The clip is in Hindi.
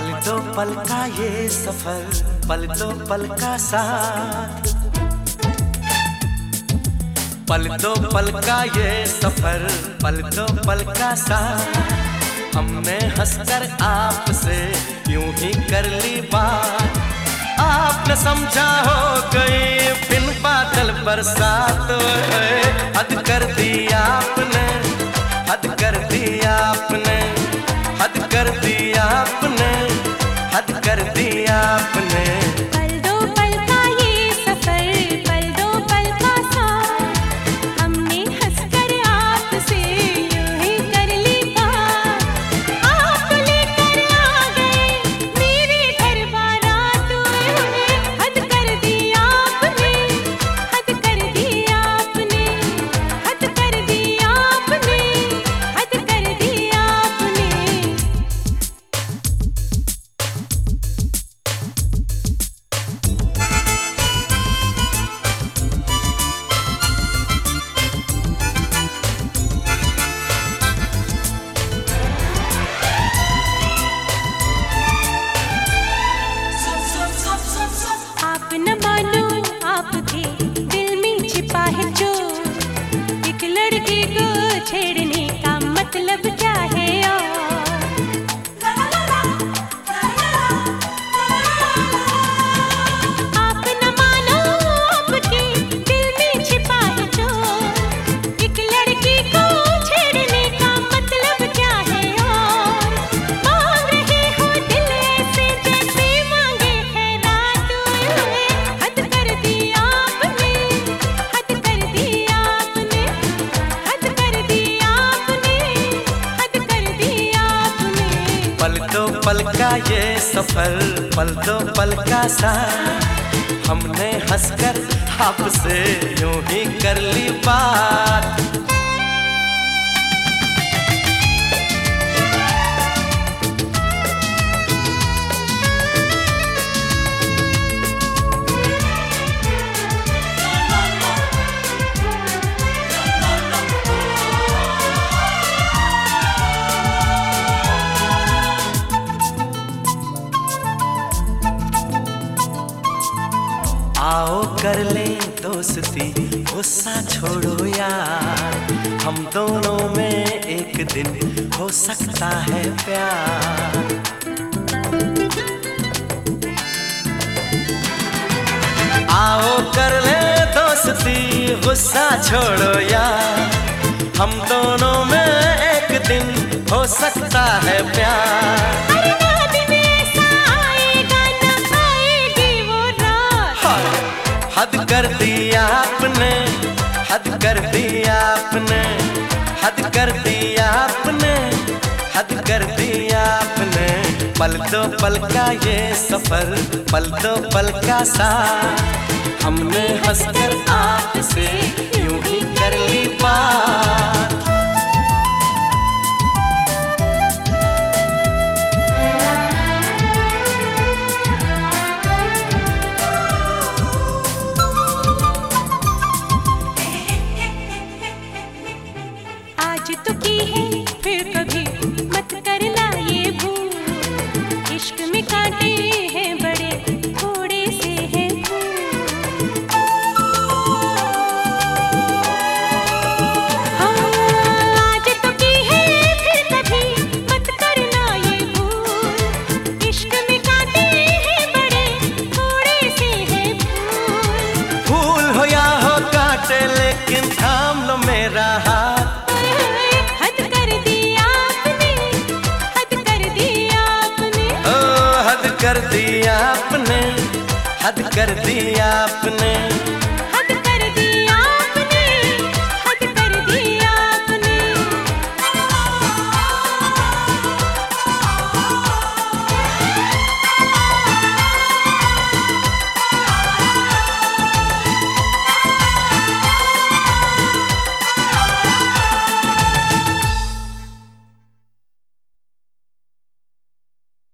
दो पल का ये सफ़र, पल दो पल का साथ। पल दो पल का ये सफ़र, पल दो पल का साथ। हमने हंसकर आपसे यूँ ही कर ली बात। आपने समझा हो गई, बिन बादल बरसात हद कर दी आपने, हद कर दी आपने, हद कर दी को छेड़ने का मतलब क्या है? पल दो पल का ये सफल पल दो पल का सा हमने हंसकर आपसे यूँ ही कर ली बात। आओ कर ले दोस्ती, गुस्सा छोड़ो यार। हम दोनों में एक दिन हो सकता है प्यार। आओ कर ले दोस्ती, गुस्सा छोड़ो यार। हम दोनों में एक दिन हो सकता है प्यार। हद कर दी आपने, हद कर दी आपने, हद कर दी आपने, हद कर दी आपने। पल दो पल का ये सफ़र, पल दो पल का सा हमने हंसकर आपसे यूँ ही कर ली बात। से हैं। फूल फूल हो या हो कांटे लेकिन थाम लो मेरा कर दिया आपने हद कर दिया आपने।